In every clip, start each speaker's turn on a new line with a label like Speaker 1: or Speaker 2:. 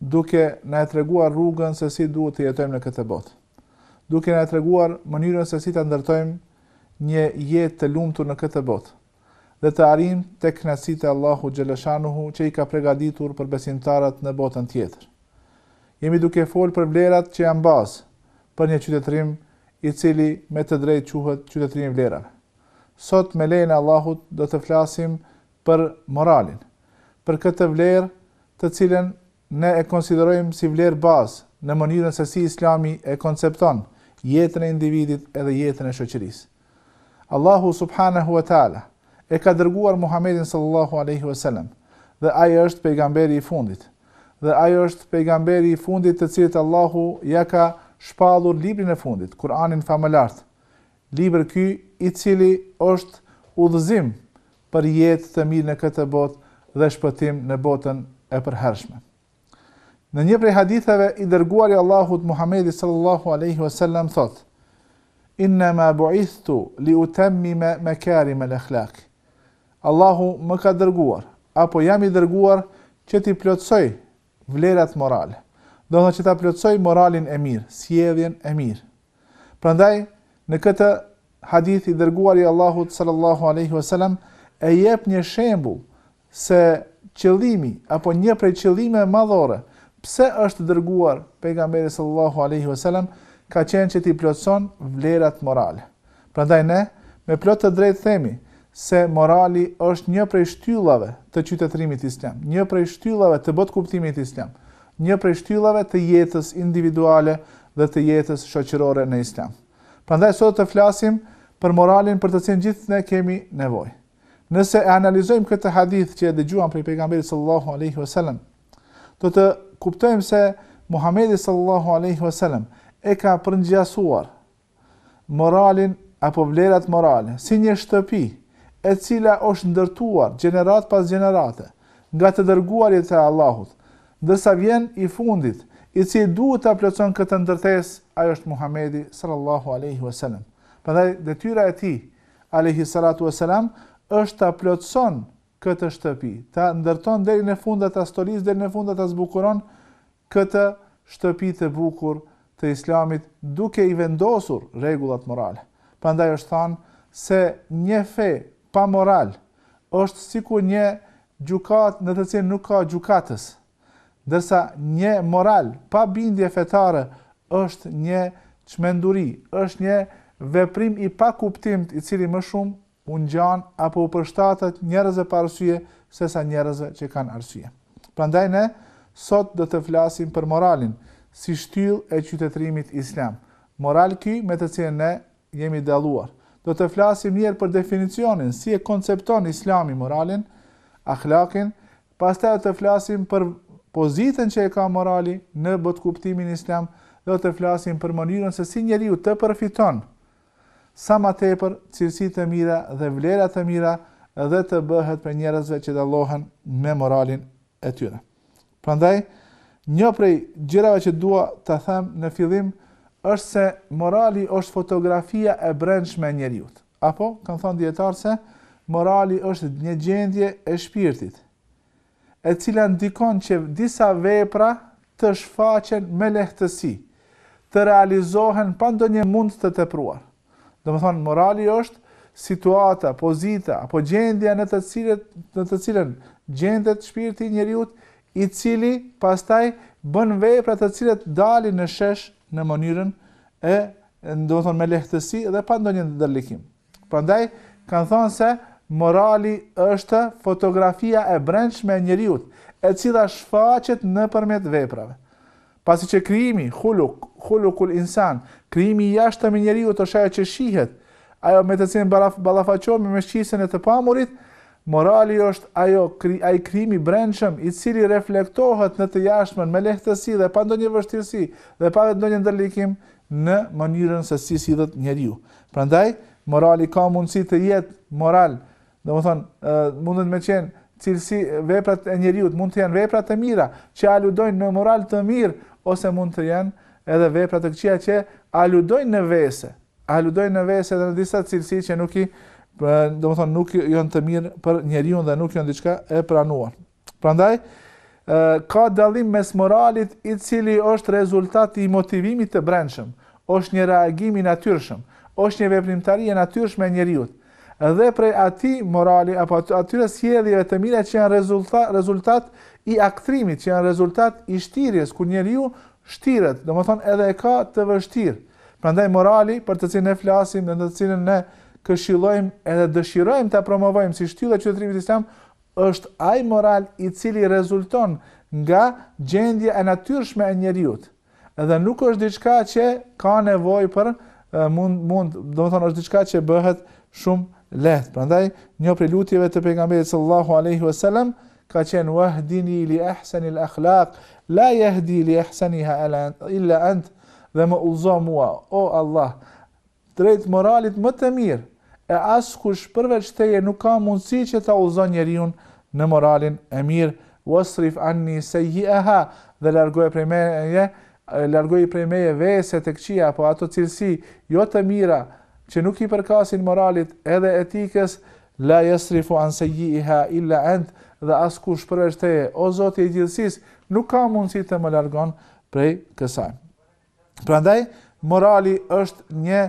Speaker 1: duke na e treguar rrugën se si duhet të jetojmë në këtë botë, duke na e treguar mënyrën se si ta ndërtojmë një jetë të lumtur në këtë botë dhe të arrijmë tek kënaqësitë e Allahut xhele shanuhu që i ka pregaditur për besimtarët në botën tjetër. Jemi duke folë për vlerat që janë bazë për një qytetërim i cili me të drejtë quhet qytetërim i vlerave. Sot me lejen e Allahut do të flasim për moralin, për këtë vlerë të cilën ne e konsiderojmë si vlerë bazë në mënyrën se si Islami e koncepton jetën e individit edhe jetën e shoqërisë. Allahu subhanehu ve teala e ka dërguar Muhamedin sallallahu alejhi ve selem dhe ai është pejgamberi i fundit dhe ai është pejgamberi i fundit të cilit Allahu ja ka shpallur librin e fundit, Kur'anin famëlartë, Libër ky i cili është udhëzim për jetë të mirë në këtë botë dhe shpëtim në botën e përhershme. Në një prej haditheve i dërguari i Allahut Muhammedi sallallahu alaihi wasallam thotë: Inna ma bu'ithtu li utammima makarim al-akhlaq. Allahu më ka dërguar apo jam i dërguar që t'i plotësoj vlerat morale. Do të thotë që ta plotësoj moralin e mirë, sjelljen e mirë. Prandaj në këtë hadith i dërguari i Allahut sallallahu alaihi wasallam e jep një shembull se qëllimi apo një prej qëllimeve madhore pse është dërguar pejgamberi sallallahu alaihi wasallam ka qenë që t'i plotëson vlerat morale. Prandaj ne me plot të drejtë themi se morali është një prej shtyllave të qytetërimit islam, një prej shtyllave të botëkuptimit islam, një prej shtyllave të jetës individuale dhe të jetës shoqërore në islam. Prandaj sot do të flasim për moralin për të cilin gjithë ne kemi nevojë. Nëse e analizojmë këtë hadith që e dëgjuam prej pejgamberit sallallahu alaihi wasallam, do të kuptojmë se Muhamedi sallallahu alaihi wasallam e ka përngjasuar moralin apo vlerat morale, si një shtëpi, e cila është ndërtuar gjeneratë pas gjenerate, nga të dërguarit e Allahut, ndërsa vjen i fundit, i cili duhet ta plotëson këtë ndërtesë, ai është Muhamedi, sallallahu alejhi ve selem. Prandaj, detyra e tij, alejhi salatu ve selam, është ta plotëson këtë shtëpi, ta ndërton deri në fund dhe ta stolisë deri në fund dhe ta zbukuron këtë shtëpi të bukur të Islamit duke i vendosur rregullat morale. Prandaj është thënë se një fe pa moral është sikur një gjykatë në të cilën nuk ka gjykatës, ndërsa një moral pa bindje fetare është një çmenduri, është një veprim i pakuptimtë i cili më shumë u ngjan apo u përshtatet njerëzve pa arsye sesa njerëzve që kanë arsye. Prandaj ne sot do të flasim për moralin, si shtyllë e qytetërimit islam. Moral ky me të cilin ne jemi dalluar. Do të flasim njëherë për definicionin, si e koncepton Islami moralin, ahlakin, pastaj do të flasim për pozitën që e ka morali në botëkuptimin islam, dhe do të flasim për mënyrën se si njeriu të përfiton sa ma tepër cilësi të mira dhe vlera të mira dhe të bëhet prej njerëzve që dallohen me moralin e tyre. Prandaj, një prej gjërave që dua të them në fillim, është se morali është fotografia e brendshme e njeriut. Apo, kanë thonë dijetarët se, morali është një gjendje e shpirtit. e cila ndikon që disa vepra të shfaqen me lehtësi, të realizohen pa ndonjë mund të tepruar. Domethënë, morali është situata, pozita apo gjendja në të cilët në të cilën gjendet shpirti i njeriut, i cili pastaj bën vepra të cilat dalin në shesh në mënyrën e domethënë me lehtësi dhe pa ndonjë ndërlikim. Prandaj, kanë thënë se morali është fotografia e brendshme e njeriut, e cila shfaqet nëpërmjet veprave. Pasi që krijimi, huluk, hulukul insan, krijimi i jashtëm i njeriut është ajo që shihet, ajo me të cilën ballafaqohemi me shqisen e të pamurit, morali është ajo, ai krijim i brendshëm, i cili reflektohet në të jashtmen me lehtësi dhe pa ndonjë vështirësi dhe pa ndonjë ndërlikim në mënyrën se si sillet njeriu. Prandaj, morali ka mundësi të jetë moral, domethënë, mundet me qenë cilësi veprat e njeriut, mund të jenë vepra të mira, që aludojnë në moral të mirë, ose mund të jenë edhe vepra të këqija që aludojnë në vese, aludojnë në vese dhe në disa cilësi që nuk i, domethënë, nuk janë të mira për njeriun dhe nuk janë diçka e pranuar. Prandaj, ka dallim mes moralit i cili është rezultat i motivimit të brendshëm, është një reagim i natyrshëm, është një veprimtari e natyrshme e njeriut, dhe prej atij morali apo atyre sjelljeve të mira që janë rezultat, rezultat i aktrimit, që janë rezultat i shtirjes, kur njeriu shtiret, domethënë edhe e ka të vështirë. Prandaj morali për të cilin ne flasim dhe në të cilin ne këshillojmë edhe dëshirojmë ta promovojmë si shtyllë e qytetërimit islam Është ai moral i cili rezulton nga gjendja e natyrshme e njeriut edhe nuk është diçka që ka nevojë për mund mund, domethënë është diçka që bëhet shumë lehtë. Prandaj një prej lutjeve të pejgamberit sallallahu alaihi wasallam ka qenë wahdini li ahsani al-akhlaq la yahdi li ahsaniha illa ant dhe më udhëzo mua o Allah Drejt moralit më të mirë, e askush përveç teje nuk ka mundësi që ta udhëzon njeriun në moralin e mirë, wasrif anni seyyi'eha, dhe largoje prej meje, largoji prej meje veset e këqija apo ato cilësi jo të mira që nuk i përkasin moralit edhe etikës, la yasrifu anni seyyi'eha illa ent, dhe askush përveç teje, o Zoti i gjithësisë, nuk ka mundësi të më largon prej kësaj. Prandaj, morali është një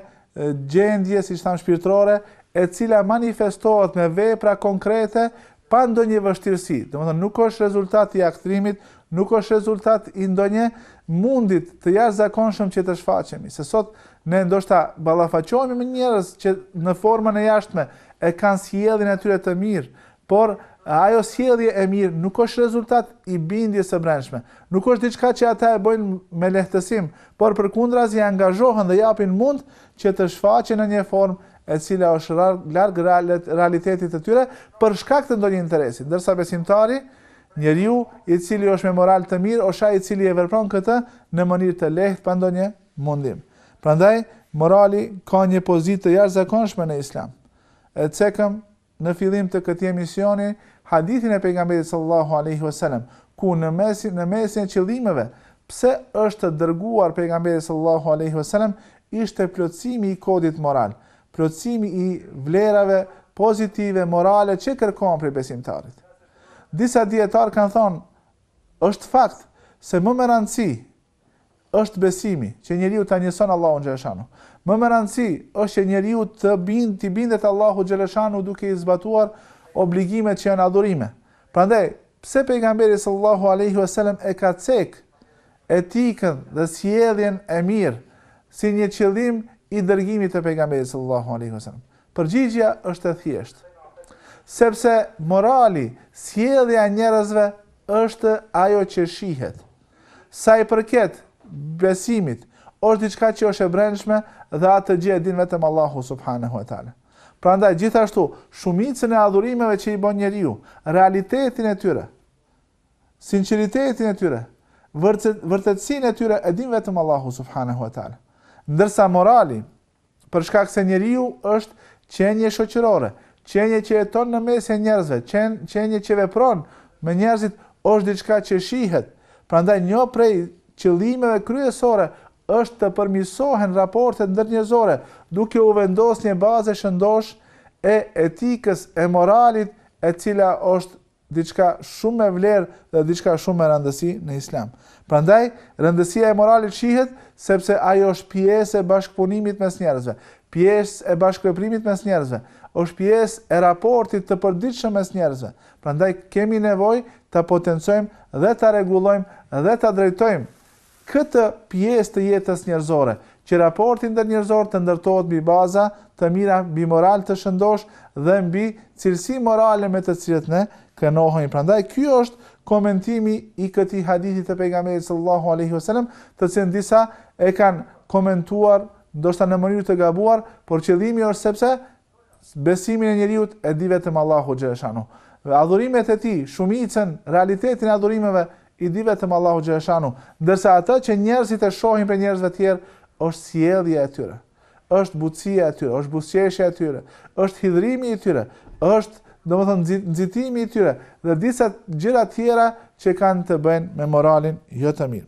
Speaker 1: gjendje, siç thamë, shpirtërore, e cila manifestohet me vepra konkrete pa ndonjë vështirësi. Domethënë, nuk është rezultat i aktrimit, nuk është rezultat i ndonjë mundit të jashtëzakonshëm që të shfaqemi. Se sot ne ndoshta ballafaqohemi me njerëz që në formën e jashtme e kanë sjelljen e tyre të mirë, Por, ajo sjellje e mirë nuk është rezultat i bindjes së brendshme. Nuk është diçka që ata e bëjnë me lehtësim, por përkundrazi angazhohen dhe japin mund që të shfaqen në një formë e cila është larg realitetit të tyre për shkak të ndonjë interesi, ndërsa besimtari, njeriu i cili është me moral të mirë është ai i cili e vepron këtë në mënyrë të lehtë pa ndonjë mundim. Prandaj, morali ka një pozitë të jashtëzakonshme në Islam. E cekëm në fillim të këtij emisioni hadithin e Pejgamberit sallallahu alejhi ve selem, ku në mesin në mesin e qëllimeve pse është dërguar Pejgamberi sallallahu alejhi ve selem ishte plotësimi i kodit moral, plotësimi i vlerave pozitive morale që kërkohen prej besimtarit. Disa dijetarë kanë thonë është fakt se më me rëndësi është besimi, që njeriu ta njehson Allahun xhaleshanu. Më me rëndësi është që njeriu të bind, të bindet Allahut xhaleshanu duke i zbatuar obligimet që janë adhurime. Prandaj, pse pejgamberi sallallahu alaihi wasallam e ka cek etikën dhe sjelljen e mirë si një qëllim i dërgimit të pejgamberit sallallahu alaihi wasallam. Përgjigja është e thjeshtë. Sepse morali, sjellja e njerëzve është ajo që shihet. Sa i përket besimit, është diçka që është e brendshme dhe atë gjë e din vetëm Allahu subhanahu wa taala. Prandaj gjithashtu, shumicën e adhurimeve që i bon njeriu, realitetin e tyre, sinqeritetin e tyre, vërtetësinë e tyre e din vetëm Allahu subhanahu wa taala. Ndërsa morali, Për shkak se njeriu është qenie shoqërore, qenie që jeton në mesin e njerëzve, qen, qenie që vepron me njerëzit është diçka që shihet. Prandaj një prej qëllimeve kryesore është të përmirësohen raportet ndërnjerëzore, duke u vendos një bazë e shëndoshë e etikës e moralit e cila është diçka shumë me vlerë dhe diçka shumë me rëndësi në Islam. Prandaj, rëndësia e moralit shihet sepse ajo është pjesë e bashkëpunimit mes njerëzve, pjesë e bashkëveprimit mes njerëzve, është pjesë e raportit të përditshëm mes njerëzve. Prandaj kemi nevojë ta potencojmë dhe ta rregullojmë dhe ta drejtojmë këtë pjesë të jetës njerëzore, që raporti ndërnjerëzor të ndërtohet mbi baza të mira, mbi moral të shëndoshë dhe mbi cilësi morale me të cilët ne krenohemi. Prandaj ky është komentimi i këtij hadithi të Pejgamberit sallallahu alaihi wasallam, të cilin disa e kanë komentuar ndoshta në mënyrë të gabuar, por qëllimi është sepse Besimin e njeriut e di vetëm Allahu xheleshanuhu. Dhe adhurimet e tij, shumicën, realitetin e adhurimeve, i di vetëm Allahu xheleshanuhu. Ndërsa atë që njerëzit e shohin prej njerëzve tjerë, është sjellja e tyre, është butësia e tyre, është buzëqeshja e tyre, është hidhërimi i tyre, është, domethënë, nxi, nxitimi i tyre dhe disa gjëra tjera që kanë të bëjnë me moralin jo të mirë.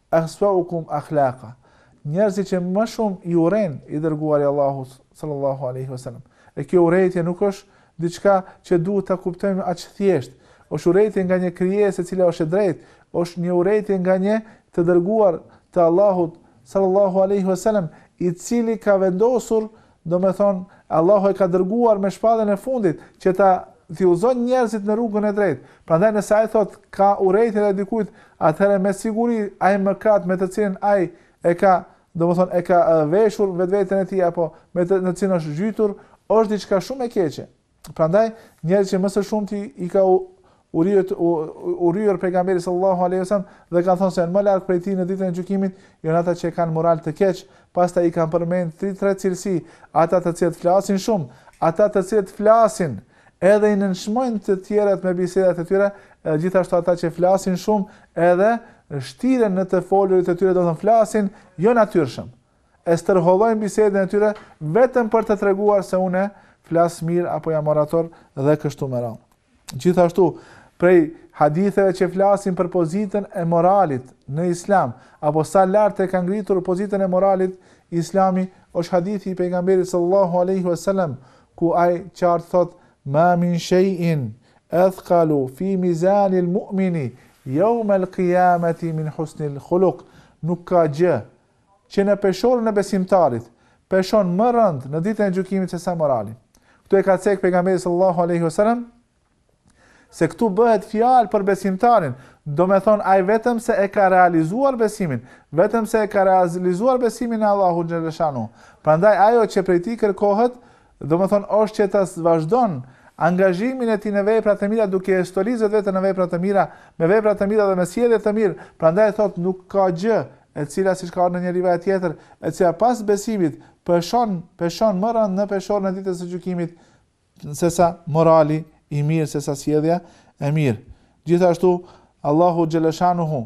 Speaker 1: Aswaukum akhlaqa, njerëzit që më shumë i urren i dërguari i Allahut sallallahu alaihi wasallam. E kjo urrejtje nuk është diçka që duhet ta kuptojmë aq thjesht. Është urrejtje nga një krijesë e cila është e drejtë, është një urrejtje nga një të dërguar të Allahut sallallahu alaihi wasallam, i cili ka vendosur Domethënë, Allahu e ka dërguar me shpalljen e fundit, që t'i udhëzon njerëzit në rrugën e drejtë. Prandaj nëse ai thotë ka urrejtje ndaj dikujt, atëherë me siguri ai mëkat me të cilin ai e ka, domethënë e ka veshur vetveten e tij apo me të në cilin është zhytur, është diçka shumë e keqe. Prandaj njerëzit që më së shumti i ka urre u urrer pejgamberi sallallahu alaihi wasallam dhe kanë thënë se janë më larg prej tij në ditën e gjykimit, janë ata që kanë moral të keq, pastaj i kanë përmend tri tre cilësi, ata të cilët flasin shumë, ata të cilët flasin edhe i nënçmojnë të tjerët me bisedat e tyre, edhe gjithashtu ata që flasin shumë edhe shtiren në të folurit e tyre domethënë flasin jo natyrshëm. E stërhollojnë bisedën e tyre vetëm për të treguar se unë flas mirë apo jam orator dhe kështu me radhë. Gjithashtu, prej haditheve që flasin për pozitën e moralit në Islam, apo sa lart e ka ngritur pozitën e moralit Islami, është hadithi i pejgamberit sallallahu alaihi wasallam, ku ai qartë thot: "Ma min shay'in athqalu fi mizan al-mu'mini yawm al-qiyamati min husn al-khuluq." Nuk ka gjë Që në peshoren e besimtarit, peshon më rëndë në ditën e gjykimit sesa morali. Këtu e ka cek pejgamberi sallallahu alaihi wasallam se këtu bëhet fjalë për besimtarin, domethënë ai vetëm se e ka realizuar besimin, vetëm se e ka realizuar besimin në Allahun xheleshanuhu. Prandaj ajo që prej tij kërkohet, Domethënë është që ta vazhdon angazhimin e tij në vepra të mira duke e stolisë veten në vepra të mira, me vepra të mira dhe me sjellje të mirë, prandaj thotë nuk ka gjë, e cila siç ka ardhur në një rivajet tjetër, e cila pas besimit peshon, peshon më rëndë në peshoren e Ditës së Gjykimit sesa morali i mirë, sesa sjellja e mirë. Gjithashtu Allahu xhaleshanuhu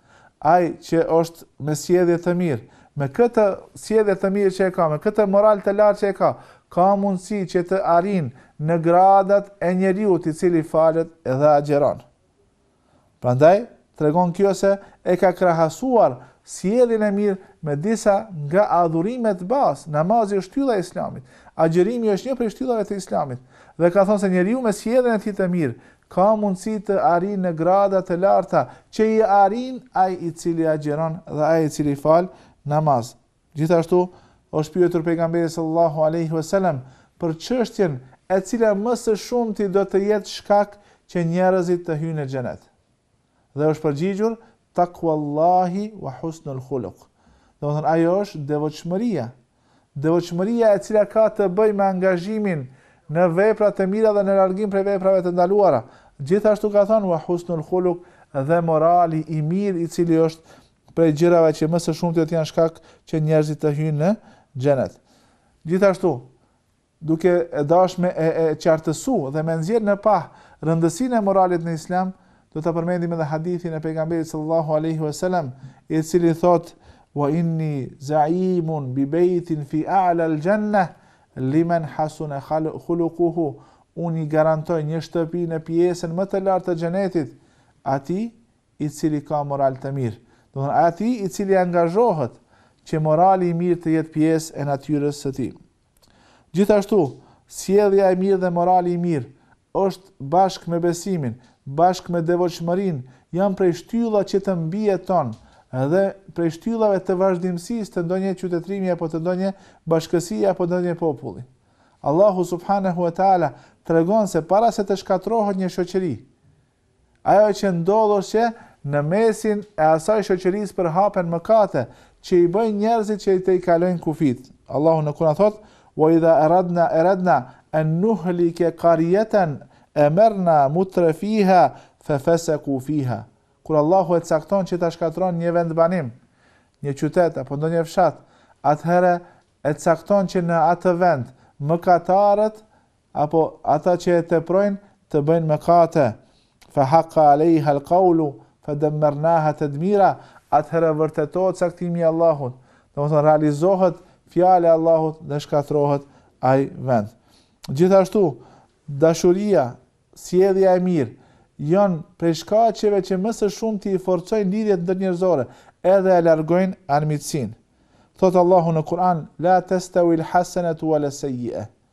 Speaker 1: Ai që është me sjellje të mirë, me këtë sjellje të mirë që e ka, me këtë moral të lartë që e ka, ka mundësi që të arrijnë në gradat e njeriut i cili falet dhe agjeron. Prandaj, tregon kjo se e ka krahasuar sjelljen e mirë me disa nga adhurimet bazë, namazi është shtylla e islamit, agjerimi është një prej shtyllave të islamit, dhe ka thonë se njeriu me sjelljen e tij të mirë, Ka mundësi të arrijë në grada të larta, që i arrin ai i cili agjeron dhe ai i cili fal namaz. Gjithashtu, është pyetur Pejgamberi sallallâhu alejhi ve selem për çështjen e cila më së shumti do të jetë shkak që njerëzit të hyjnë në xhenet. Dhe është përgjigjur, Takwallahi wa husnul khuluq. Domethënë ajo është devotshmëria Devotshmëria e cila ka të bëjë me angazhimin në vepra të mira dhe në largim prej veprave të ndaluara. Gjithashtu ka thënë wa husnul khuluq dhe morali i mirë i cili është prej gjërave që më së shumti do të janë shkak që njerëzit të hyjnë në Xhenet. Gjithashtu, duke dashtë me e qartësu dhe me nxjerrë në pah rëndësinë e moralit në Islam, do ta përmendim edhe hadithin e Pejgamberit sallallahu alejhi ve selem, i cili thotë, Wa inni za'imun bi bejtin fi a'la al-jannah limen hasuna khuluquhu, Unë i garantoj një shtëpi në pjesën më të lartë të Xhenetit atij i cili ka moral të mirë. Do të thonë atij i cili angazhohet që morali i mirë të jetë pjesë e natyrës së tij. Gjithashtu, sjellja e mirë dhe morali i mirë është bashkë me besimin, bashkë me devotshmërinë, janë prej shtylla që të mbijeton dhe prej shtyllave të vazhdimësisë të ndonjë qytetërimi apo të ndonjë bashkësie apo ndonjë populli. Allahu subhanehu ve teala tregon se para se të shkatërrohet një shoqëri, Ajo që ndodh është që në mesin e asaj shoqërisë përhapen mëkate, që i bëjnë njerëzit që i tejkalojnë kufijtë. Allahu në Kur'an thotë, Wa idha aradna aradna an nuhlike qaryatan amarna mutrafiha fa fasaku fiha. Kur Allahu e cakton që ta shkatërron një vendbanim, një qytet apo ndonjë fshat, atëherë e cakton që në atë vend mëkatarët apo ata që e teprojnë të bëjnë mëkate, fa haqqa alejha al kaulu, fa demmernaha tedmira, atëherë vërtetohet caktimi i Allahut, domethënë realizohet fjala e Allahut dhe shkatërrohet ai vend. Gjithashtu, dashuria, sjellja e mirë janë prej shkaqeve që më së shumti i forcojnë lidhjet ndërnjerëzore, edhe e largojnë armiqësinë. Thot Allahu në Kur'an, la tastawil hasanatu wala sayyi'a.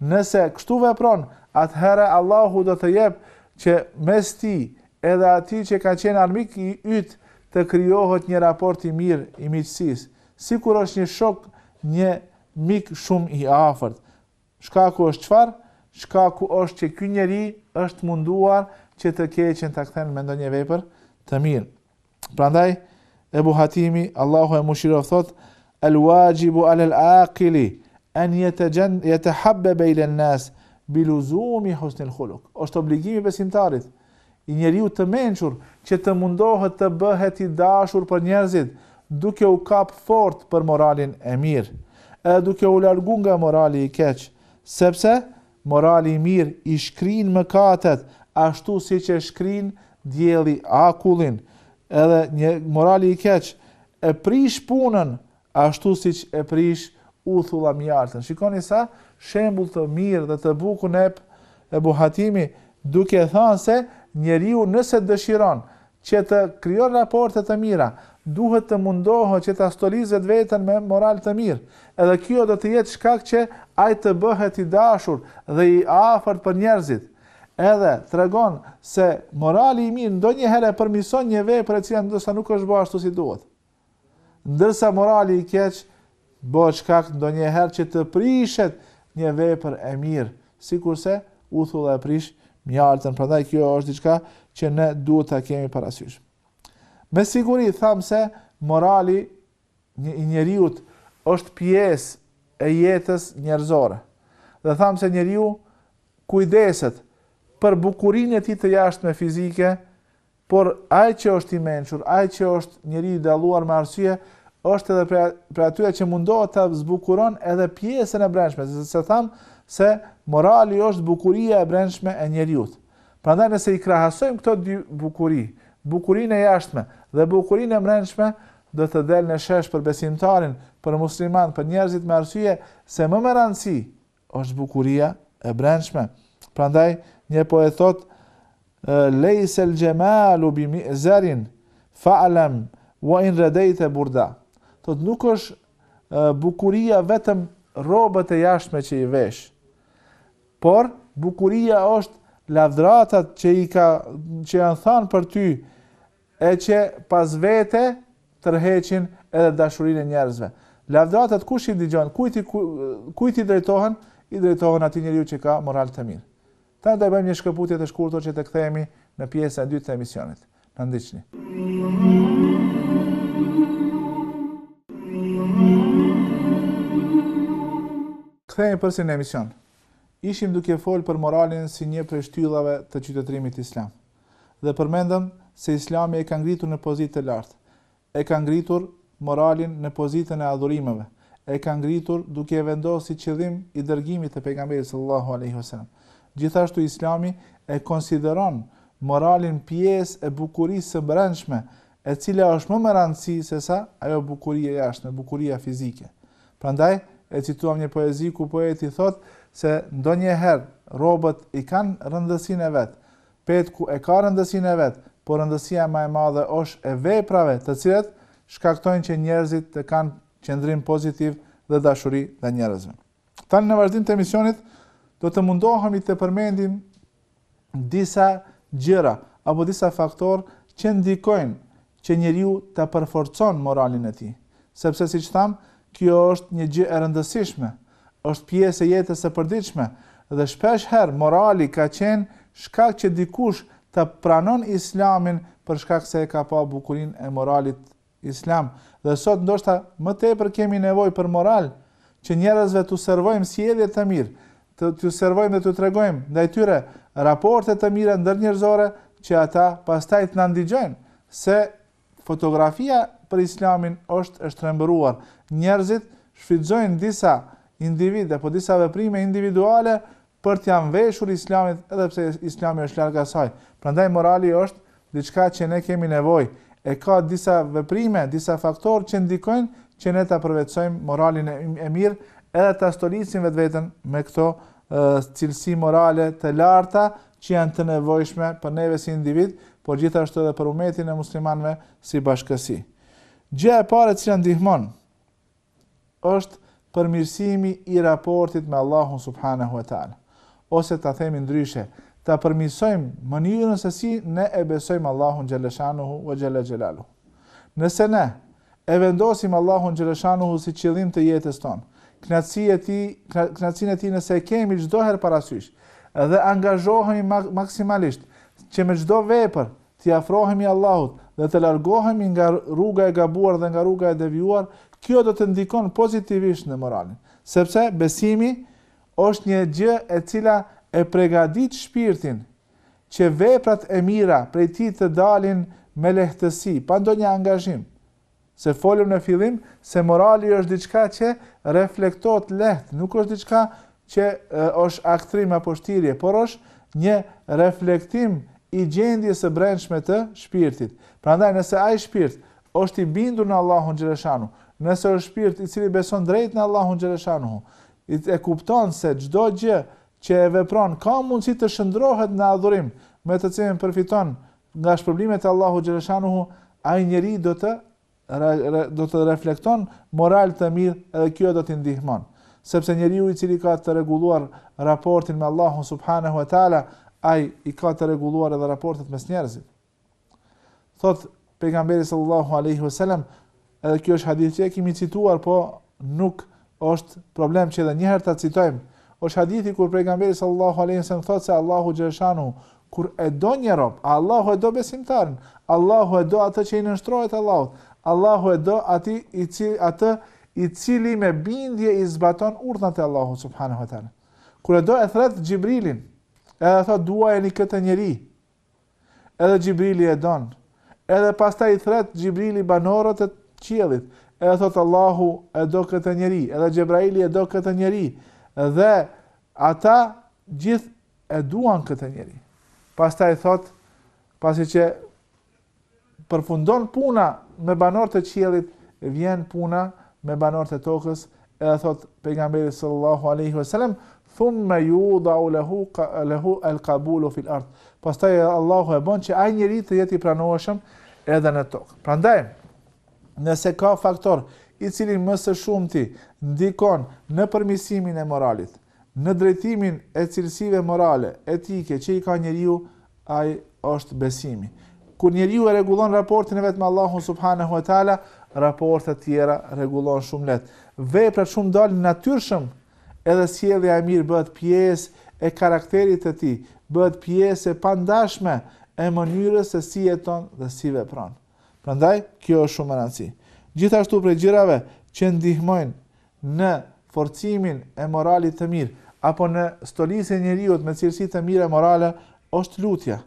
Speaker 1: Nëse kështu vepron, atëherë Allahu do të jepë që mes tij edhe atij që ka qenë armik i yti të krijohet një raport i mirë i miqësisë, sikur është një shok, një mik shumë i afërt. Shkaku është çfarë? Shkaku është që ky njeri është munduar që të keqen ta kthen me ndonjë vepër të mirë. Prandaj Ebu Hatimi, Allahu e mëshiroftë, thotë: "El-wajibu 'ala al-aqili an yatahabbaba ila an-nas bi luzumi husni al-khuluq." Është obligim i besimtarit, i njeriut të mençur, që të mundohet të bëhet i dashur për njerëzit, duke u kap fort për moralin e mirë, e duke u largu nga morali i keq, sepse Morali i mirë i shkrin mëkatet ashtu siç e shkrin dielli akullin, edhe një morali i keq e prish punën ashtu siç e prish uthulla mjaltën. Shikoni sa shembull të mirë dhe të bukur na jep Ebu Hatimi duke thënë se njeriu nëse dëshiron Që të krijon raporte të mira, duhet të mundohet që ta stolizë vetveten me moral të mirë. Edhe kjo do të jetë shkak që ai të bëhet i dashur dhe i afërt për njerëzit. Edhe tregon se morali i mirë ndonjëherë e përmirëson një vepër e cila ndoshta nuk është bërë ashtu si duhet. Ndërsa morali i keq bëhet shkak ndonjëherë që të prishet një vepër e mirë, sikurse uthulla e prish mjaltën, prandaj kjo është diçka që ne duhet ta kemi parasysh. Me siguri thamë se morali një i njeriut është pjesë e jetës njerëzore. Dhe thamë se njeriu kujdeset për bukurinë e tij të jashtme fizike Por ai që është i mençur, ai që është njeri i dalluar me arsye, është edhe prej prej atyre që mundohet ta zbukuron edhe pjesën e brendshme, se se thamë se morali është bukuria e brendshme e njeriut. Prandaj nëse i krahasojmë këto dy bukuri, bukurinë e jashtme dhe bukurinë e brendshme, do të del në shesh për besimtarin, për musliman, për njerëzit me arsye se më me rëndësi Është bukuria e brendshme. Prandaj një poet thotë Lejse l'gjemalu bi mi'zerin, fa'lem, wa in redejte burda. Thotë nuk është bukuria vetëm rrobat e jashtme që i vesh, por bukuria është lavdëratat që i ka që janë thanë për ty E që pas vete tërheqin edhe dashurinë e njerëzve. Lavdëratat kush i dëgjon, kujt i kujt i drejtohen, i drejtohen atij njeriu që ka moral të mirë. Tani do të bëjmë një shkëputje të shkurtër që të kthehemi në pjesën e dytë të emisionit. Na ndiqni. Kthehemi përsëri në emision. Ishim duke folë për moralin si një prej shtyllave të qytetërimit islam. Dhe përmendëm se Islami e ka ngritur në pozitë të lartë. E ka ngritur moralin në pozitën e adhurimeve. E ka ngritur duke e vendosë si qëllim i dërgimit të Pejgamberit sallallâhu alejhi ve selem. Gjithashtu Islami e konsideron moralin pjesë e bukurisë së brendshme, e cila është më me rëndësi sesa ajo bukuri e jashtme, bukuria fizike. Prandaj, e cituam një poezi ku poeti thotë se ndonjëherë rrobat i kanë rëndësinë e vet, Petku e ka rëndësinë e vet, por rëndësia më e madhe është e veprave të cilat shkaktojnë që njerëzit të kanë qëndrim pozitiv dhe dashuri ndaj njerëzve. Tani në vazhdim të emisionit do të mundohemi të përmendim disa gjëra apo disa faktorë që ndikojnë që njeriu ta përforcon moralin e tij, sepse siç thamë, kjo është një gjë e rëndësishme, është pjesë e jetës së përditshme dhe shpesh herë morali ka qenë shkak që dikush të pranon Islamin për shkak se e ka pa bukurinë e moralit Islam dhe sot ndoshta më tepër kemi nevojë për moral që njerëzve t'u servojmë sjellje të mirë të t'u servojmë dhe t'u tregojmë ndaj tyre, raporte të mira ndërnjerëzore, që ata pastaj të na ndigjojnë, se fotografia për Islamin është e shtrembëruar, njerëzit shfrytëzojnë disa individë apo disa veprime individuale për t'ia mveshur Islamit, edhe pse Islami është larg asaj. Prandaj morali është diçka që ne kemi nevojë, e ka disa veprime, disa faktorë që ndikojnë që ne ta përvetësojmë moralin e mirë edhe ta stolisim vetveten me këto cilësi morale të larta që janë të nevojshme për neve si individ, por gjithashtu edhe për umetin e muslimanëve si bashkësi. Gjëja e parë e cila ndihmon është përmirësimi i raportit me Allahun subhanehu ve teala. Ose ta themi ndryshe, ta përmirësojmë mënyrën se si ne e besojmë Allahun xheleshanuhu ve xhelexhelaluhu. Nëse ne e vendosim Allahun xheleshanuhu si qëllim të jetës tonë, kënaqësia e tij, kënaqësinë e tij nëse e kemi çdo herë parasysh dhe angazhohemi maksimalisht që me çdo vepër t'i afrohemi Allahut dhe të largohemi nga rruga e gabuar dhe nga rruga e devijuar, kjo do të ndikon pozitivisht në moralin. Sepse besimi është një gjë e cila e pregadit shpirtin që veprat e mira prej tij të dalin me lehtësi, pa ndonjë angazhim, Se folëm në fillim se morali është diçka që reflektohet lehtë, nuk është diçka që është aktrim apo shtirje, por është një reflektim i gjendjes së brendshme të shpirtit. Prandaj nëse ai shpirt është i bindur në Allahun xheleshanuhu, nëse është shpirt i cili beson drejt në Allahun xheleshanuhu, e kupton se çdo gjë që e vepron ka mundësi të shndërrohet në adhurim, me të cilin përfiton Nga shpërblimet e Allahut xheleshanuhu, ai njeri do të, do të reflekton moral të mirë edhe kjo do t'i ndihmon. Sepse njeriu i cili ka të rregulluar raportin me Allahun subhanehu ve teala, ai i ka të rregulluar edhe raportet mes njerëzit. Thotë pejgamberi sallallahu alaihi wasallam Edhe ky është hadith që e kemi cituar, po nuk është problem që edhe një herë ta citojmë. Është hadithi kur pejgamberi sallallahu alaihi wasallam thotë se Allahu xheleshanuhu kur e do një rob, Allahu e do besimtarin, Allahu e do atë që i nënshtrohet Allahut, Allahu e do atë i cili atë i cili me bindje i zbaton urdhnat e Allahut subhanahu wa taala. Kur e do e thrret Xhibrilin, edhe thotë duajeni këtë njeri, Edhe Xhibrili e don. Edhe pastaj i thrret Xhibrili banorët e qiellit, edhe thotë Allahu e do këtë njeri, edhe Xhebraili e do këtë njeri, dhe ata gjithë e duan këtë njeri. Pastaj thotë, pasi që përfundon puna me banorët e qiellit, vjen puna me banorët e tokës, edhe thotë pejgamberi sallallahu alejhi ve selem, thumme judau lehu lehu el kabulu fil ard. Pastaj Allahu e bën që ai njeri të jetë i pranueshëm edhe në tokë. Prandaj, nëse ka faktor i cili më së shumti ndikon në përmirësimin e moralit, Në drejtimin e cilësive morale, etike që i ka njeriu, ai është besimi. Kur njeriu e rregullon raportin e vet me Allahun subhanehu ve teala, raportet tjera rregullohen shumë lehtë. Veprat shumë dalin natyrshëm, edhe sjellja e mirë bëhet pjesë e karakterit të tij, bëhet pjesë e pandashme e mënyrës se si jeton dhe si vepron. Prandaj, kjo është shumë me rëndësi. Gjithashtu prej gjërave që ndihmojnë në forcimin e moralit të mirë, apo në stolisjen e njeriut me cilësi të mira morale, është lutja.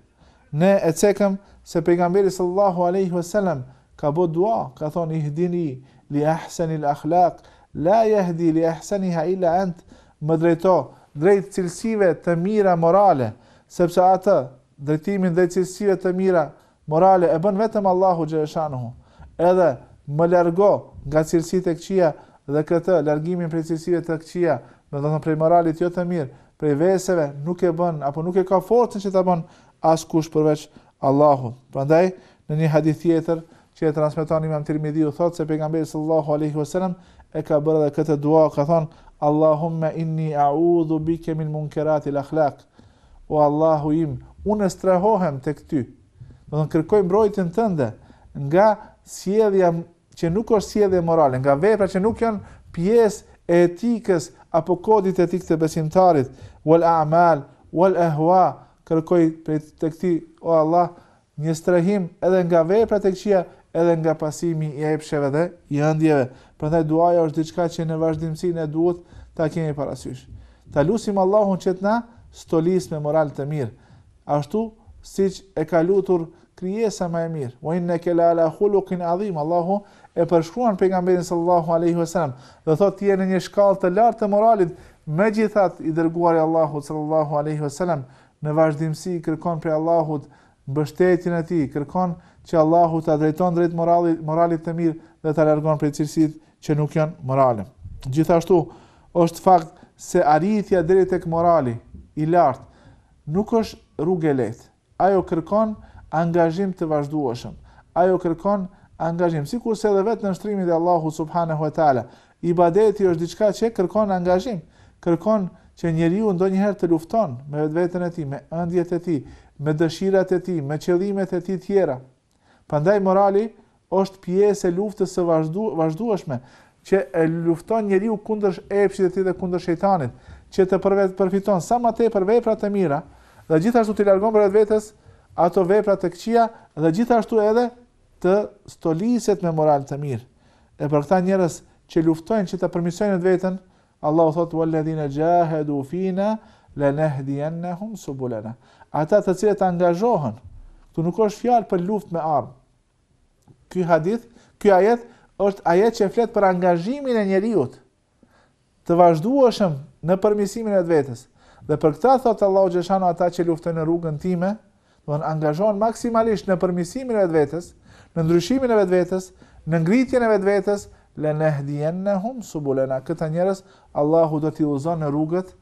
Speaker 1: Ne e cekëm se pejgamberi sallallahu aleyhi vësallam ka bo dua, ka thonë ihdini li ahseni l'akhlaq, la jahdi li ahseniha illa ent, më drejto drejt cilësive të mira morale, sepse atë drejtimin drejt cilësive të mira Morale e bën vetëm Allahu xhele shanuhu. Edhe më largo nga cilësitë e këqija dhe këtë largimin prej cilësive të këqija, do të thonë prej moralit jo të mirë, prej veseve nuk e bën apo nuk e ka forcën që ta bën askush përveç Allahut. Prandaj në një hadith tjetër që e transmeton Imam Tirmidhiu thotë se pejgamberi sallallahu alaihi wasallam e ka bërë edhe këtë dua, ka thonë Allahumma inni a'udhu bika min munkarati al-akhlaq. O Allahu im, unë strehohem tek Ty, do të thonë kërkoj mbrojtjen Tënde nga sjellja që nuk është sjellje morale, nga vepra që nuk janë pjesë e etikës apo kodit etik të besimtarit, wal a'mal wal ahwa, kërkoj tek Ti, o Allah, Një strehim edhe nga veprat e këqija edhe nga pasimi i epsheve dhe i ëndjeve. Prandaj duaja është diçka që në vazhdimësi ne duhet ta kemi parasysh. Ta lusim Allahun që të na stolisë me moral të mirë, ashtu siç e ka lutur krijesa më e mirë, "Wa inneke la ala khuluqin adhim", Allahu e përshkruan pejgamberin sallallahu alejhi ve selam dhe thotë ti je në një shkallë të lartë të moralit, megjithatë i dërguari i Allahut sallallahu alejhi ve selam Në vazhdimësi kërkon prej Allahut mbështetjen e tij, kërkon që Allahu ta drejton drejt moralit, moralit të mirë dhe ta largon prej cilësitë që nuk janë morale. Gjithashtu, është fakt se arritja deri tek morali i lartë nuk është rrugë e lehtë. Ajo kërkon angazhim të vazhdueshëm. Ajo kërkon angazhim, sikurse edhe vetë nënshtrimi ndaj Allahut subhanehu teala, Ibadeti është diçka që kërkon angazhim, kërkon që njeriu ndonjëherë të lufton me vetveten e tij, me ëndjet e tij, me dëshirat e tij, me qëllimet e tij tjera. Prandaj morali është pjesë e luftës së vazhdueshme që e lufton njeriu kundër epshit të tij dhe kundër shejtanit, që të përfiton sa më tepër vepra të mira dhe gjithashtu t'i largon prej vetvetes ato vepra të këqija dhe gjithashtu edhe të stoliset me moral të mirë. E për këta njerëz që luftojnë që të përmirësojnë vetën, Allahu thotë walladhina jahadu fina lanahdiyannahum subulana. Ata të cilët angazhohen, këtu nuk është fjalë për luftë me armë. Ky hadith, ky ajet është ajet që flet për angazhimin e njeriut. të vazhdueshëm në përmirësimin e vetvetes. Dhe për këta thotë Allahu xheleshanuhu ata që luftojnë në rrugën time, domethënë angazhohen maksimalisht në përmirësimin e vetvetes, në ndryshimin e vetvetes, në ngritjen e vetvetes, la nahdiyannahum subulana. Këta njerëz Allahu do t'i udhëzon në rrugët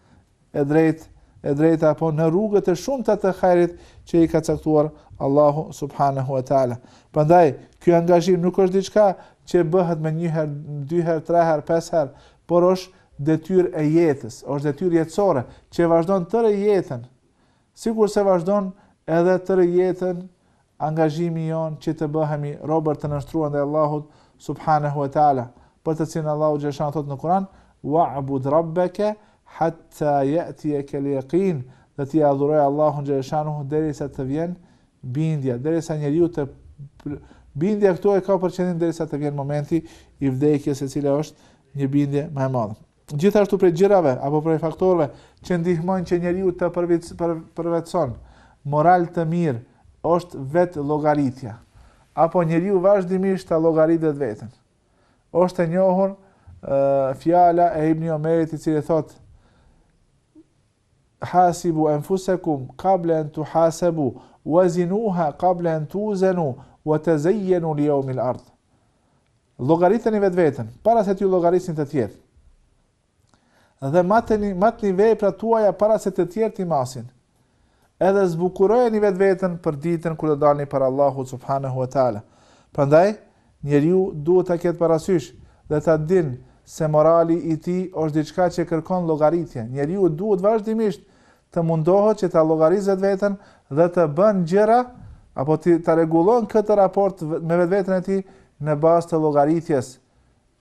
Speaker 1: e drejtë, të drejta apo në rrugët e shumta të hajrit që i ka caktuar Allahu subhanahu wa taala. Prandaj, ky angazhim nuk është diçka që bëhet me një herë, dy herë, tre herë, pesë herë, por është detyrë e jetës, është detyrë jetësore që vazhdon tërë jetën. Sikurse vazhdon edhe tërë jetën Angazhimi jonë që të bëhemi robër të nënshtruar ndaj Allahut subhanehu ue teala, për të cilin Allahu xheleshanuhu thotë në Kur'an, Wa'bud rabbeke hatta ya'tiyakal yaqin, dhe ti adhuroje Allahun xheleshanuhu derisa të vjen bindja, derisa njeriu të bindja këtu e ka për qëllim derisa të vjen momenti i vdekjes e cila është një bindje më e madhe. Gjithashtu prej gjërave apo prej faktorëve që ndihmojnë që njeriu të përvetëson moral të mirë është vetëllogaritja. Apo njeriu vazhdimisht ta llogarit vetveten. Është e njohur fjala e Ibn Omerit i cili thotë Hasibu enfusekum kable en tuhasebu, wazinuha kable en tuzenu, wa tezejenu li jeumil ard. Llogariteni vetveten, para se t'ju llogarisin të tjerë. Dhe mateni, matni veprat tuaja para se të tjerë t'i masin. Edhe zbukurojeni vetveten për ditën kur do dalni para Allahut subhanahu wa taala. Prandaj, njeriu duhet ta ketë parasysh dhe ta din se morali i tij është diçka që kërkon llogaritje. Njeriu duhet vazhdimisht të mundohet që ta llogarisë vetveten dhe të bën gjëra apo të ta rregullon këtë raport me vetveten e tij në bazë të llogaritjes.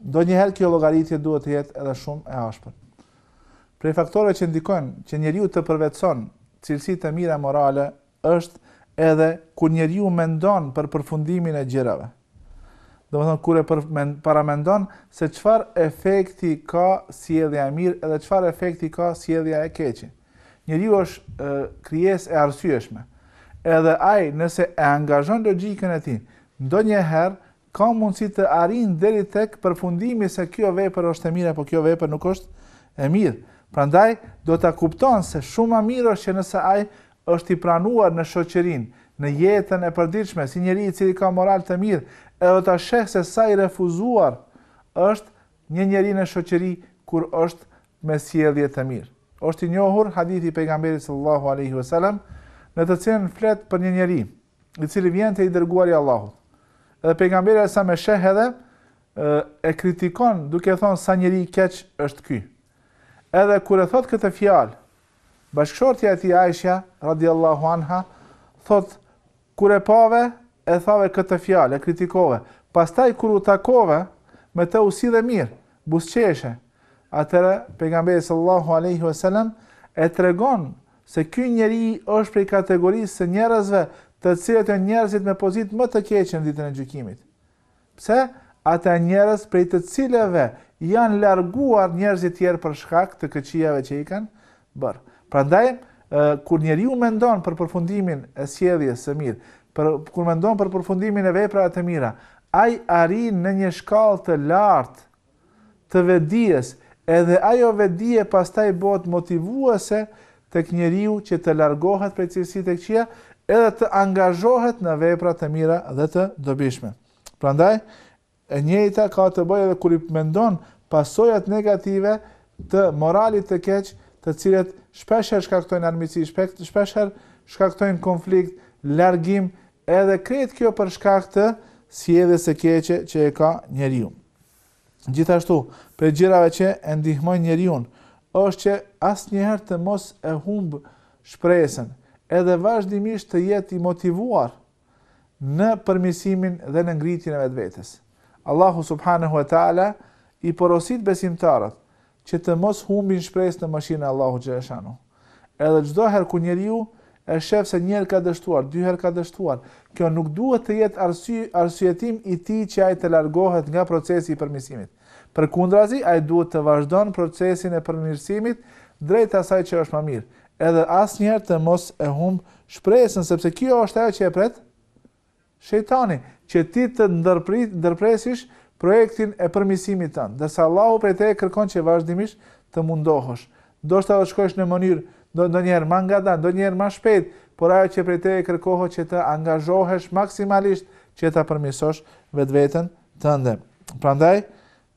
Speaker 1: Ndonjëherë kjo llogaritje duhet të jetë edhe shumë e ashpër. Prej faktorëve që ndikojnë që njeriu të përvetëson cilësi të mira morale është edhe kur njeriu mendon për përfundimin e gjërave. Domethënë kur e paramendon se çfarë efekti ka sjellja e mirë edhe çfarë efekti ka sjellja e keqe. Njeriu është krijesë e arsyeshme. Edhe ai nëse e angazhon logjikën e tij, ndonjëherë Ka mundësi të arrijnë deri tek përfundimi se kjo vepër është e mirë apo kjo vepër nuk është e mirë. Prandaj do ta kupton se shumë ma mirë është që nëse ai është i pranuar në shoqërinë, në jetën e përditshme, si njeri i cili ka moral të mirë, e do ta sheh se sa i refuzuar është një njeri në shoqëri kur është me sjellje të mirë. Është i njohur hadithi i Pejgamberit sallallahu alejhi wasallam, në të cilin flet për një njeri, i cili vjen te i dërguari i Allahut. Edhe pejgamberi alaihi salam e sheh edhe e kritikon duke thonë sa njeri i keq është ky. Edhe kur e thot këtë fjalë, bashkëshortja e tij Aisha radiallahu anha thot kur e pave e thave këtë fjalë, e kritikove. Pastaj kur u takove me të u sille mirë, buzqeshe. Atëra pejgamberi sallallahu alaihi wasallam e tregon se ky njeri është prej kategorisë së njerëzve të cilët janë njerëzit me pozitë më të keqe në ditën e gjykimit. Pse? Ata njerëz prej të cilëve janë larguar njerëzit tjerë për shkak të këqijave që i kanë bërë. Prandaj, kur njeriu mendon për përfundimin e sjelljes së mirë, për, kur mendon për përfundimin e veprave të mira, ai arrin në një shkallë të lartë të vetëdijes, edhe ajo vetëdije pastaj bëhet motivuese tek njeriu që të largohet prej cilësi të këqija edhe të angazhohet në vepra të mira dhe të dobishme. Prandaj, e njëjta ka të bëjë edhe kur i mendon pasojat negative të moralit të keq, të cilat shpeshherë shkaktojnë armiqësi, shpeshherë shkaktojnë konflikt, largim, edhe krejt kjo për shkak të sjelljes së keqe që e ka njeriu. Gjithashtu, prej gjërave që e ndihmojnë njeriun, është që asnjëherë të mos e humbë shpresën, edhe vazhdimisht të jetë i motivuar në përmirësimin dhe në ngritjen e vetvetes. Allahu subhanehu ve teala i porosit besimtarët që të mos humbin shpresë në mëshirën e Allahut xhaleshanuhu. Edhe çdo herë kur njeriu e shef se një herë ka dështuar, dy herë ka dështuar, kjo nuk duhet të jetë arsye, arsyetim i tij që ai të largohet nga procesi i përmirësimit. Përkundrazi, ai duhet të vazhdon procesin e përmirësimit drejt asaj që është ma mirë, edhe asnjëherë të mos e humb shpresën, sepse kjo është ajo që e pret Shejtani, që ti të ndërprit, ndërpresish, projektin e përmirësimit tënd, ndërsa Allahu prej teje kërkon që vazhdimisht të mundohesh. Ndoshta do të shkojsh në mënyrë, ndo, ndonjëherë ma ngadalë, ndonjëherë ma shpejt, por ajo që prej teje kërkohet që të angazhohesh maksimalisht që ta përmirësosh vetveten tënde. Prandaj,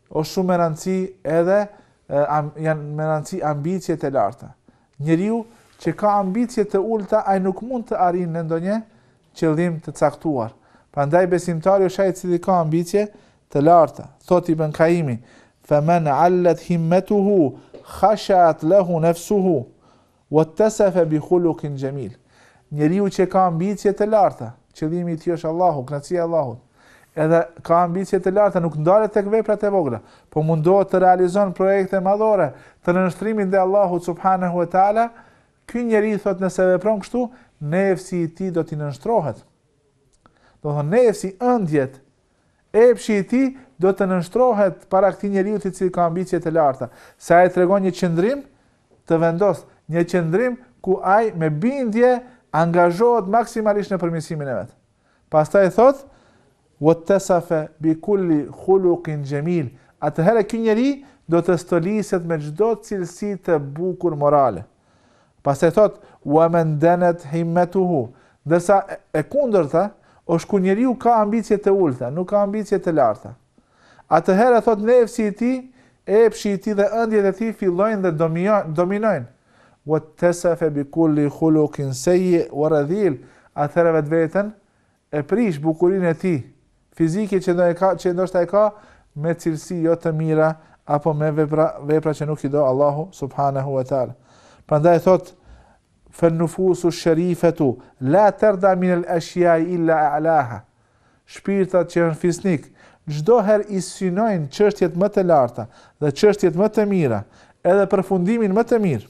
Speaker 1: Është shumë me rëndësi edhe janë me rëndësi ambiciet e larta. Njeriu që ka ambicie të ulëta ai nuk mund të arrijë në ndonjë qëllim të caktuar. Prandaj besimtari është ai i cili ka ambicie të larta. Thotë Ibn Kaimi, "Faman 'alat himmatuhu, khasha'at lahu nafsuhu, Wattasafa bi khuluqin jamil, Njeriu që ka ambicie të larta, qëllimi i tij është Allahu, kënaqësia e Allahut, edhe ka ambicie të larta, nuk ndalet tek veprat e vogla, po mundohet të realizon projekte madhore të nënshtrimit ndaj Allahut subhanehu ve teala, ky njeri thotë nëse vepron kështu, nefsi i tij do t'i nënshtrohet. Do të thotë nefsi, ëndjet, Epshi i tij do të nënshtrohet para këtij njeriut i cili ka ambicie të larta, se ai tregon një qëndrim të vendosur, një qëndrim ku ai me bindje angazhohet maksimalisht në përmirësimin e vet. Pastaj thotë, Wattasafa bi kulli khuluqin jamil, atëherë ky njeri do të stoliset me çdo cilësi të bukur morale. Pastaj thotë, "Wa man danat himmatuhu", ndërsa e kundërta është kur njeriu ka ambicie të ulëta, nuk ka ambicie të larta. Atëherë thotë nefsi i tij, epshi i tij dhe ëndjet e tij fillojnë dhe dominojnë. Wattasafa bi kulli khuluqin sayyi wa radhil, atëherë vetveten E prish bukurinë e tij fizike që ndoshta e ka me cilësi jo të mira apo me vepra, vepra që nuk i do Allahu subhanahu wa taala. Prandaj thotë fan nufusu sh-sharifatu la tarda min al ashya illa a'laha. Shpirtat që janë fisnikë çdoherë i synojnë çështjet më të larta dhe çështjet më të mira, edhe përfundimin më të mirë.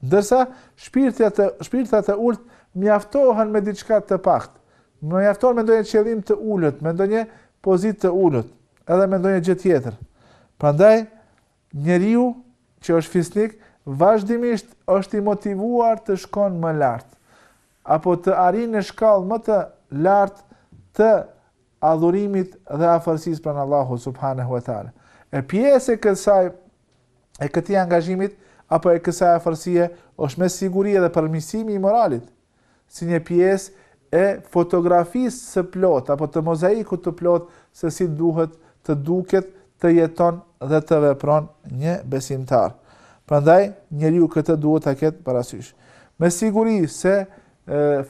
Speaker 1: Ndërsa, shpirtat e, shpirtat e ulët mjaftohen me diçka të paktë. Mjaftohen me ndonjë qëllim të ulët, me ndonjë pozitë të ulët, edhe me ndonjë gjë tjetër. Prandaj, njeriu që është fisnik, vazhdimisht është i motivuar të shkon më lart, apo të arrin në shkallë më të lartë të adhurimit dhe afërsisë pranë Allahut subhanahu wa taala. E pjesë e kësaj e këtij angazhimit apo e kësaj afërsie është me siguri edhe përmirësimi i moralit, si një pjesë e fotografisë së plotë apo të mozaikut të plotë se si duhet të duket, të jeton dhe të vepron një besimtar. Prandaj, njeriu këtë duhet ta ketë parasysh. Me siguri se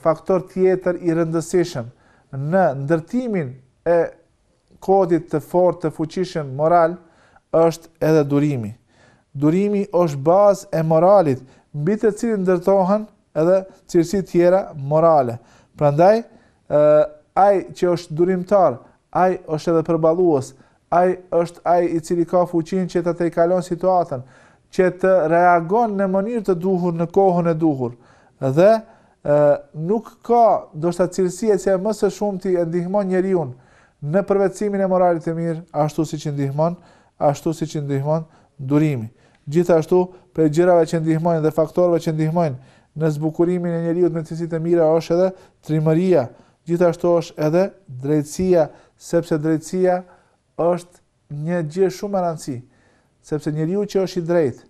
Speaker 1: faktor tjetër i rëndësishëm në ndërtimin e kodit të fortë të fuqishëm moral është edhe durimi. Durimi është bazë e moralit, mbi të cilin ndërtohen edhe cilësitë tjera morale. Prandaj, ë ai që është durimtar, ai është edhe përballues, ai është ai i cili ka fuqinë që ta tejkalon situatën, që të reagon në mënyrë të duhur në kohën e duhur dhe E, nuk ka, ndoshta cilësi e cila më së shumti e ndihmon njeriun në përvetësimin e moralit të mirë, ashtu siç i ndihmon, ashtu siç i ndihmon durimi. Gjithashtu, prej gjërave që ndihmojnë dhe faktorëve që ndihmojnë në zbukurimin e njeriut me cilësi të mira është edhe trimëria, gjithashtu është edhe drejtësia, sepse drejtësia është një gjë shumë e rëndësishme, sepse njeriu që është i drejtë,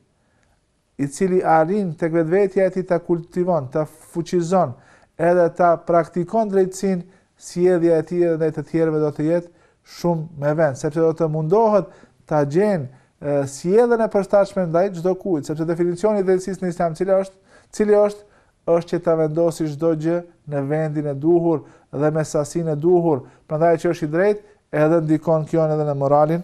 Speaker 1: i cili arrin tek vetvetja e tij ta kultivon, ta fuqizon edhe ta praktikon drejtësinë, sjellja e tij edhe ndaj të tjerëve do të jetë shumë me vend, sepse do të mundohet ta gjenë sjellën e përshtatshme ndaj çdo kujt, sepse definicioni i drejtësisë në Islam cila është, cili është është që ta vendosë çdo gjë në vendin e duhur dhe me sasinë e duhur, prandaj që është i drejtë edhe ndikon kjo edhe në moralin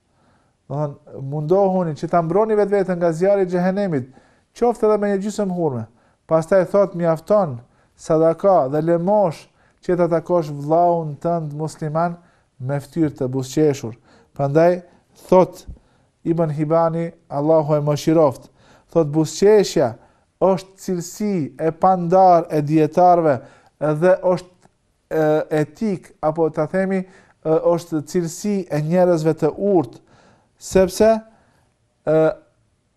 Speaker 1: Thonë, mundohuni që ta mbroni vetveten nga zjarri i xhehenemit, qoftë edhe me një gjysmë hurme. Pastaj thotë mjafton sadaka dhe lëmoshë që ta takosh vëllaun tënd musliman me fytyrë të buzëqeshur. Prandaj thotë Ibn Hibani, Allahu e mëshiroft, thotë buzëqeshja është cilësi e pandarë e dijetarëve dhe është etikë apo ta themi është cilësi e njerëzve të urtë, sepse ë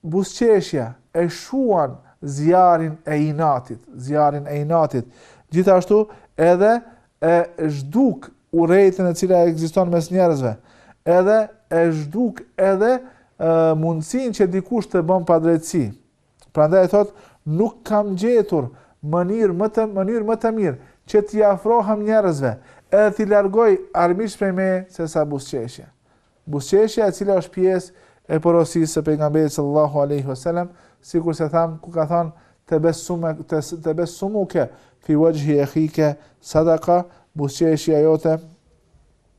Speaker 1: buzëqeshja e shuan zjarrin e inatit, zjarrin e inatit. Gjithashtu edhe e zhduk urrejtën e cila ekziston mes njerëzve. Edhe e zhduk edhe mundësinë që dikush të bën padrejtësi. Prandaj thotë, nuk kam gjetur mënyrë më të mënyrë më të mirë që t'i afrohem njerëzve, edhe t'i largoj armiqtë prej me se sa buzëqeshja. Buzëqeshja e cila është pjesë e porosisë së pejgamberit sallallahu alaihi wasallam, sikurse thamë ku ka thënë tebessumuke, tebessumuke fi wexhhi ehike sadaka buzëqeshja jote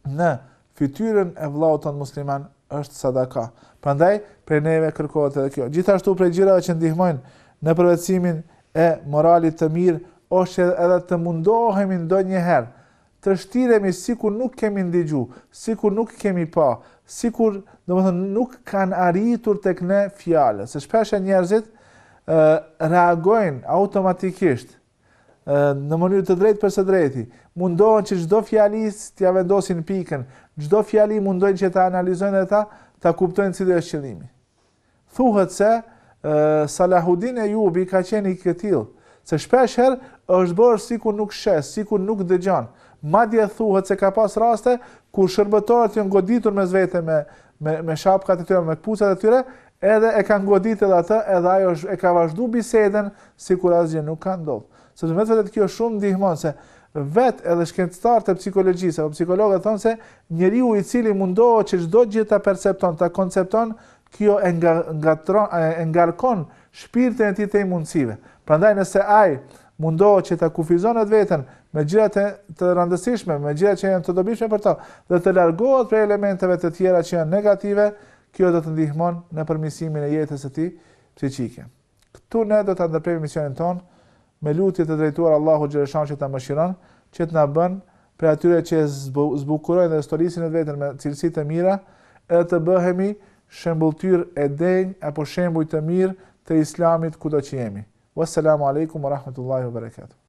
Speaker 1: në fytyrën e vllaut tonë musliman është sadaka. Prandaj prej neve kërkohet edhe kjo. Gjithashtu prej gjërave që ndihmojnë në përvetësimin e moralit të mirë është edhe të mundohemi ndonjëherë të shtiremi sikur nuk kemi ndigju, sikur nuk kemi pa, sikur domethënë nuk kanë arritur tek ne fjalët. Se shpesh njerëzit reagojnë automatikisht në mënyrë të drejtë për së drejti, mundohen që çdo fjali t'ja vendosin pikën, çdo fjali mundohen që ta analizojnë dhe ta ta kuptojnë cili është qëllimi. Thuhet se e, Salahudin Ejubi ka qenë i këtil, se shpesh herë është bërë sikur nuk sheh, sikur nuk dëgjon. Madje thuhet se ka pas raste kur shërbëtorët janë goditur mes vete me me me shapkat e tyre, me këpucat e tyre, Edhe e kanë godit edhe atë edhe ai e ka vazhdu bisedën sikur asgjë nuk ka ndodh. Sepse vetë vetë kjo shumë ndihmon se vetë edhe shkencëtarët e psikologjisë apo psikologët thonë se njeriu i cili mundohet që çdo gjë ta percepton, ta koncepton, kjo e nga, ngatron, e ngarkon shpirtin e tij të mundësive. Prandaj nëse ai mundohet që ta kufizon atë veten me gjëra të, të rëndësishme, me gjëra që janë të dobishme për ta dhe të largohet prej elementeve të tjera që janë negative, Kjo do të ndihmon në përmirësimin e jetës së tij psiqike. Këtu ne do ta ndërprejmë emisionin tonë me lutje të drejtuar Allahut xheleshanuhu që të na mëshiron, që të na bën prej atyre që e zbukurojnë dhe stolisin vetveten me cilësi të mira, edhe të bëhemi shembulltyrë e denjë apo shembull të mirë të Islamit kudo që jemi. Wassalamu alejkum wa rahmetullahi wa berekatuh.